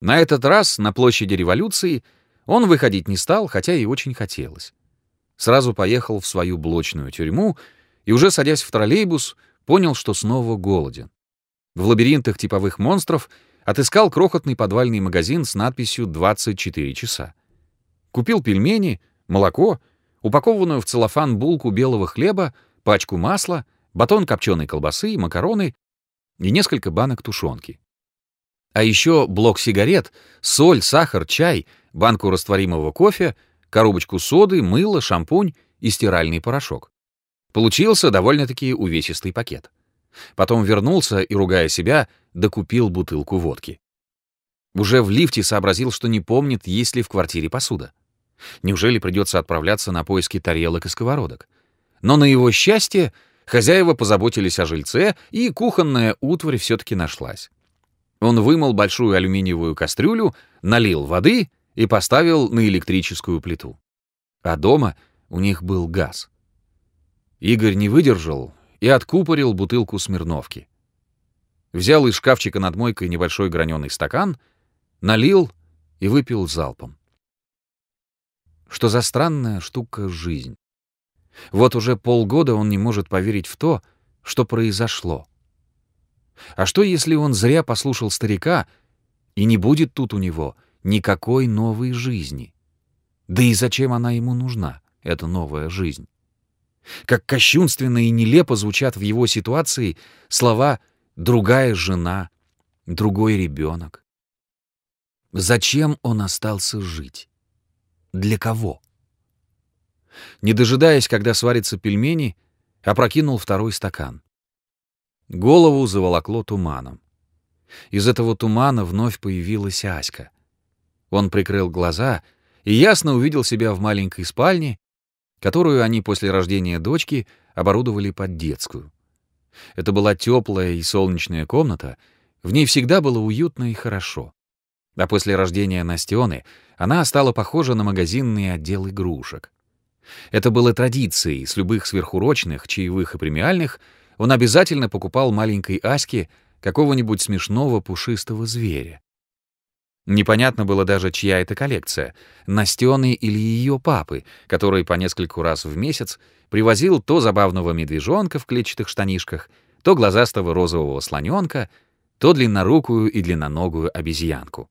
На этот раз на площади революции он выходить не стал, хотя и очень хотелось. Сразу поехал в свою блочную тюрьму и уже садясь в троллейбус, понял, что снова голоден. В лабиринтах типовых монстров отыскал крохотный подвальный магазин с надписью «24 часа». Купил пельмени, молоко, упакованную в целлофан булку белого хлеба, пачку масла, батон копченой колбасы, макароны и несколько банок тушенки. А еще блок сигарет, соль, сахар, чай, банку растворимого кофе, коробочку соды, мыло, шампунь и стиральный порошок. Получился довольно-таки увесистый пакет. Потом вернулся и, ругая себя, докупил бутылку водки. Уже в лифте сообразил, что не помнит, есть ли в квартире посуда. Неужели придется отправляться на поиски тарелок и сковородок? Но на его счастье хозяева позаботились о жильце, и кухонная утварь все-таки нашлась. Он вымыл большую алюминиевую кастрюлю, налил воды и поставил на электрическую плиту. А дома у них был газ. Игорь не выдержал и откупорил бутылку Смирновки. Взял из шкафчика над мойкой небольшой граненый стакан, налил и выпил залпом. Что за странная штука жизнь. Вот уже полгода он не может поверить в то, что произошло. А что, если он зря послушал старика, и не будет тут у него никакой новой жизни? Да и зачем она ему нужна, эта новая жизнь? Как кощунственно и нелепо звучат в его ситуации слова «другая жена», «другой ребенок». Зачем он остался жить? Для кого? Не дожидаясь, когда сварятся пельмени, опрокинул второй стакан. Голову заволокло туманом. Из этого тумана вновь появилась Аська. Он прикрыл глаза и ясно увидел себя в маленькой спальне, которую они после рождения дочки оборудовали под детскую. Это была теплая и солнечная комната, в ней всегда было уютно и хорошо. А после рождения Настены она стала похожа на магазинный отдел игрушек. Это было традицией с любых сверхурочных, чаевых и премиальных — он обязательно покупал маленькой Аське какого-нибудь смешного пушистого зверя. Непонятно было даже, чья это коллекция — Настены или ее папы, который по нескольку раз в месяц привозил то забавного медвежонка в клетчатых штанишках, то глазастого розового слоненка, то длиннорукую и длинноногую обезьянку.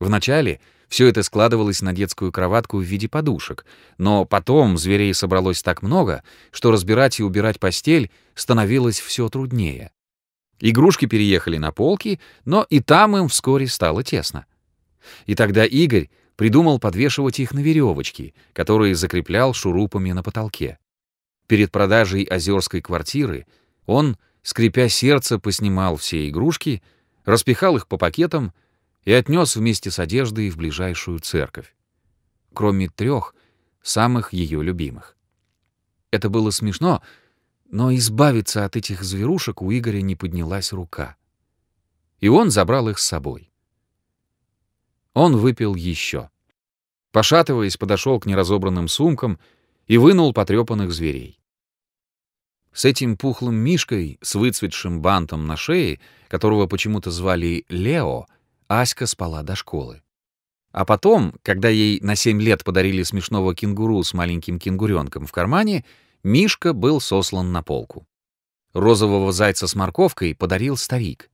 Вначале все это складывалось на детскую кроватку в виде подушек, но потом зверей собралось так много, что разбирать и убирать постель становилось все труднее. Игрушки переехали на полки, но и там им вскоре стало тесно. И тогда Игорь придумал подвешивать их на веревочки, которые закреплял шурупами на потолке. Перед продажей озерской квартиры он, скрипя сердце, поснимал все игрушки, распихал их по пакетам и отнес вместе с одеждой в ближайшую церковь, кроме трех самых ее любимых. Это было смешно, но избавиться от этих зверушек у Игоря не поднялась рука. И он забрал их с собой. Он выпил еще. Пошатываясь, подошел к неразобранным сумкам и вынул потрепанных зверей. С этим пухлым мишкой с выцветшим бантом на шее, которого почему-то звали Лео, Аська спала до школы. А потом, когда ей на 7 лет подарили смешного кенгуру с маленьким кенгуренком в кармане, Мишка был сослан на полку. Розового зайца с морковкой подарил старик.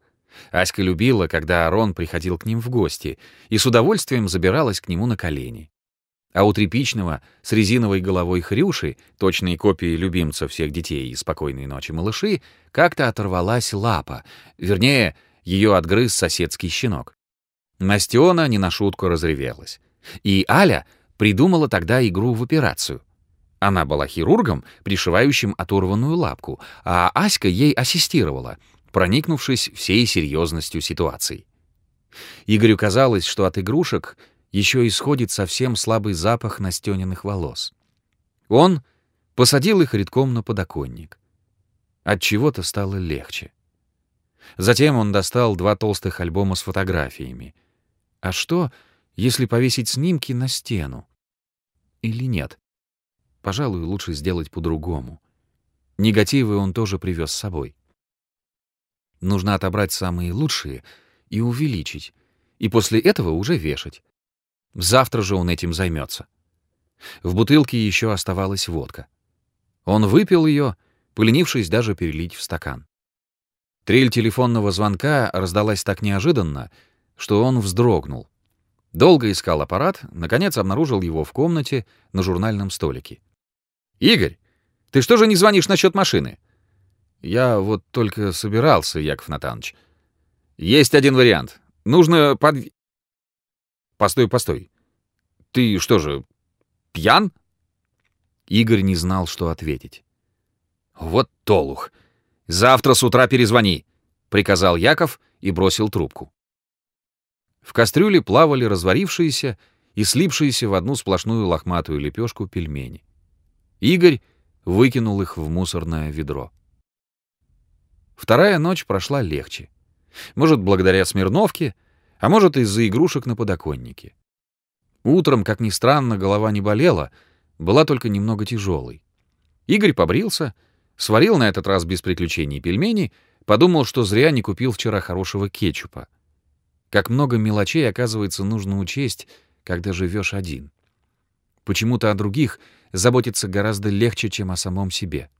Аська любила, когда Арон приходил к ним в гости, и с удовольствием забиралась к нему на колени. А у тряпичного с резиновой головой Хрюши, точной копии любимца всех детей и спокойной ночи малыши, как-то оторвалась лапа, вернее, ее отгрыз соседский щенок. Настена не на шутку разревелась. И Аля придумала тогда игру в операцию. Она была хирургом, пришивающим оторванную лапку, а Аська ей ассистировала, проникнувшись всей серьезностью ситуации. Игорю казалось, что от игрушек еще исходит совсем слабый запах настененных волос. Он посадил их редком на подоконник. От чего-то стало легче. Затем он достал два толстых альбома с фотографиями — а что, если повесить снимки на стену? Или нет? Пожалуй, лучше сделать по-другому. Негативы он тоже привез с собой. Нужно отобрать самые лучшие и увеличить, и после этого уже вешать. Завтра же он этим займется. В бутылке еще оставалась водка. Он выпил ее, поленившись даже перелить в стакан. Трель телефонного звонка раздалась так неожиданно, что он вздрогнул. Долго искал аппарат, наконец обнаружил его в комнате на журнальном столике. «Игорь, ты что же не звонишь насчет машины?» «Я вот только собирался, Яков Натанович». «Есть один вариант. Нужно под...» «Постой, постой. Ты что же, пьян?» Игорь не знал, что ответить. «Вот толух. Завтра с утра перезвони», — приказал Яков и бросил трубку. В кастрюле плавали разварившиеся и слипшиеся в одну сплошную лохматую лепешку пельмени. Игорь выкинул их в мусорное ведро. Вторая ночь прошла легче. Может, благодаря Смирновке, а может, из-за игрушек на подоконнике. Утром, как ни странно, голова не болела, была только немного тяжелой. Игорь побрился, сварил на этот раз без приключений пельмени, подумал, что зря не купил вчера хорошего кетчупа. Как много мелочей, оказывается, нужно учесть, когда живешь один. Почему-то о других заботиться гораздо легче, чем о самом себе.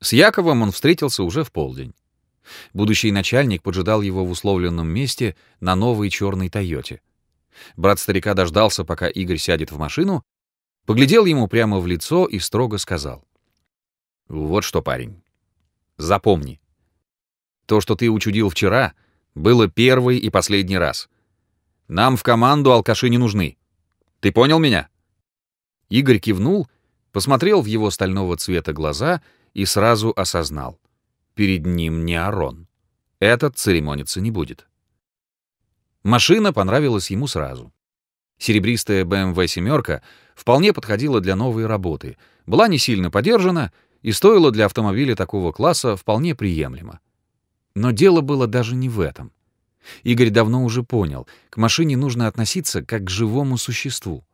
С Яковом он встретился уже в полдень. Будущий начальник поджидал его в условленном месте на новой черной «Тойоте». Брат старика дождался, пока Игорь сядет в машину, поглядел ему прямо в лицо и строго сказал. «Вот что, парень, запомни. То, что ты учудил вчера, было первый и последний раз. Нам в команду алкаши не нужны. Ты понял меня?» Игорь кивнул, посмотрел в его стального цвета глаза и сразу осознал. Перед ним не Арон. Этот церемониться не будет. Машина понравилась ему сразу. Серебристая BMW «семерка» вполне подходила для новой работы, была не сильно подержана и стоила для автомобиля такого класса вполне приемлемо. Но дело было даже не в этом. Игорь давно уже понял, к машине нужно относиться как к живому существу.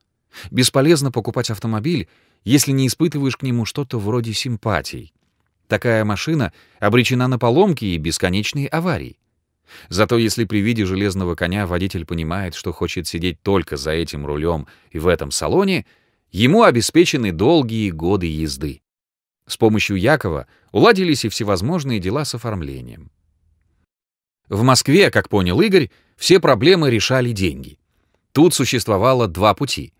Бесполезно покупать автомобиль, если не испытываешь к нему что-то вроде симпатий. Такая машина обречена на поломки и бесконечные аварии. Зато если при виде железного коня водитель понимает, что хочет сидеть только за этим рулем и в этом салоне, ему обеспечены долгие годы езды. С помощью Якова уладились и всевозможные дела с оформлением. В Москве, как понял Игорь, все проблемы решали деньги. Тут существовало два пути.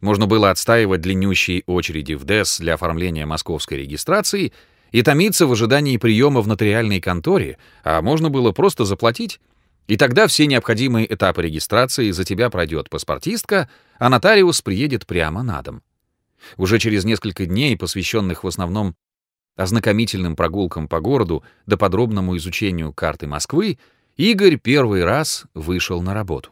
Можно было отстаивать длиннющие очереди в ДЭС для оформления московской регистрации и томиться в ожидании приема в нотариальной конторе, а можно было просто заплатить, и тогда все необходимые этапы регистрации за тебя пройдет паспортистка, а нотариус приедет прямо на дом. Уже через несколько дней, посвященных в основном ознакомительным прогулкам по городу до подробному изучению карты Москвы, Игорь первый раз вышел на работу.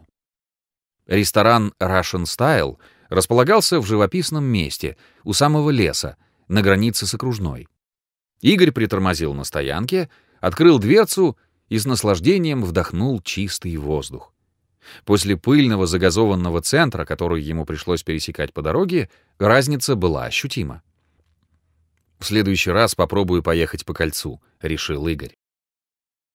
Ресторан Russian Style располагался в живописном месте, у самого леса, на границе с окружной. Игорь притормозил на стоянке, открыл дверцу и с наслаждением вдохнул чистый воздух. После пыльного загазованного центра, который ему пришлось пересекать по дороге, разница была ощутима. «В следующий раз попробую поехать по кольцу», — решил Игорь.